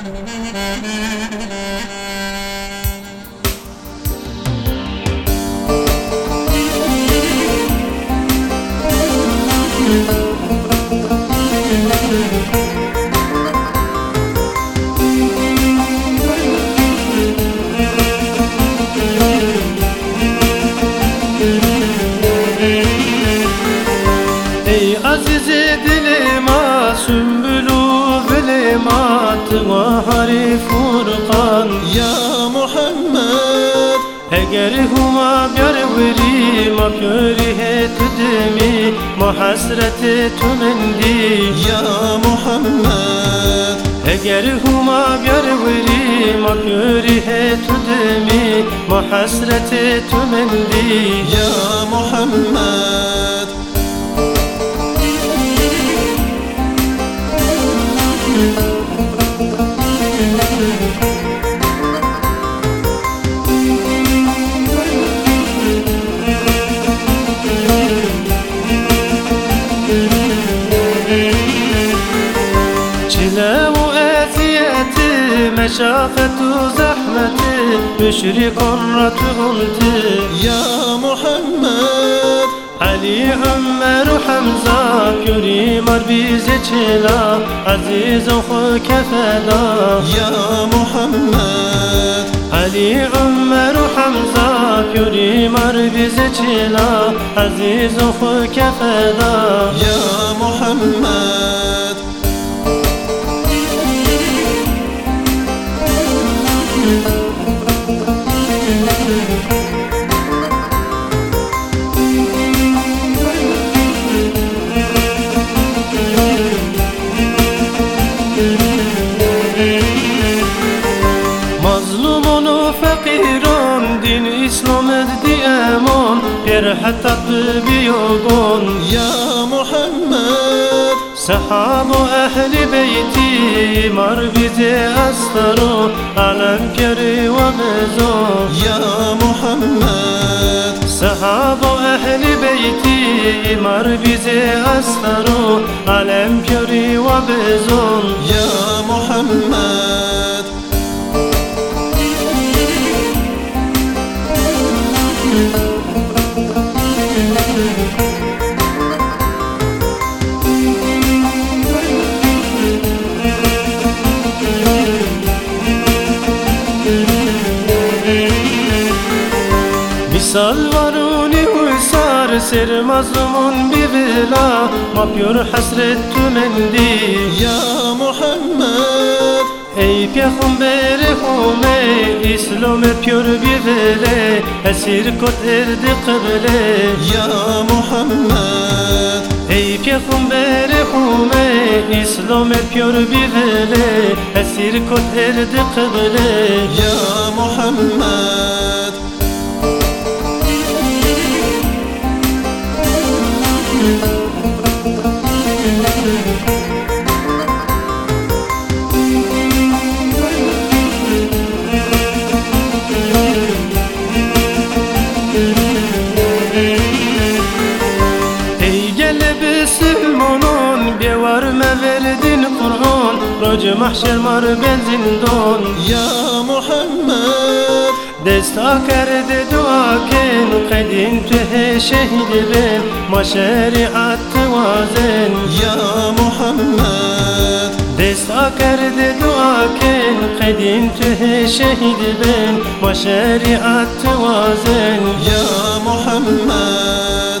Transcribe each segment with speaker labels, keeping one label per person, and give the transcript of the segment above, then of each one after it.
Speaker 1: Ey azizi dilima, sümbülü velima Ali Furkan Ya
Speaker 2: Muhammed.
Speaker 1: Hegeri huma beri veri Maköri hetüdemi Ma hasreti tümendi Ya
Speaker 2: Muhammed.
Speaker 1: Hegeri huma beri veri Maköri hetüdemi Ma hasreti tümendi Ya
Speaker 2: Muhammed.
Speaker 1: الهدى مؤاسيتي مشافة زحمة بشري قرة غلت
Speaker 2: يا محمد.
Speaker 1: علي عمر حمزة كريم بيزي چلا عزيز وخوك فدا
Speaker 2: يا محمد.
Speaker 1: علي عمر حمزة كريم بيزي چلا عزيز وخوك فدا
Speaker 2: يا محمد.
Speaker 1: اسلام دي أمان غير حتى بيوغون يا
Speaker 2: محمد.
Speaker 1: صحاب أهل بيتي مر بيتي استرو علم كري ومزون. يا
Speaker 2: محمد.
Speaker 1: صحاب أهل بيتي مر بيتي استرو علم كري وبزون يا Misal varuni uysar ser mazlumun bivila Mapyor hasret tümendi يا
Speaker 2: محمد
Speaker 1: Ey peygamber hume İslam pyor bivile Esir kot erdi kıble يا
Speaker 2: محمد
Speaker 1: Ey peygamber hume İslam pyor bivile Esir kot erdi kıble يا محمد اوج محشر مر بن زندون.
Speaker 2: يا محمد.
Speaker 1: دستا کرد دعا کن قدیم ته شهید بن ما شریعت توازن.
Speaker 2: یا محمد.
Speaker 1: دستا کرد دعا کن قدیم ته شهید بن ما شریعت توازن. یا
Speaker 2: محمد.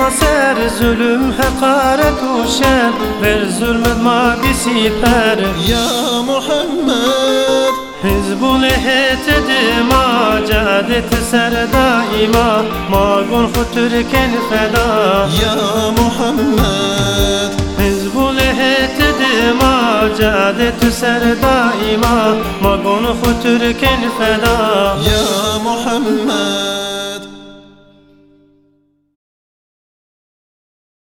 Speaker 1: sarı eşt maser Zulüm hakaret u şer Ver zulmet ma bisiper
Speaker 2: يا محمد
Speaker 1: Hizbul hetedima Cadet ser daima Ma gun Türken feda يا
Speaker 2: محمد
Speaker 1: Hizbul hetedima Cadet ser daima Ma gun Türken feda يا
Speaker 2: محمد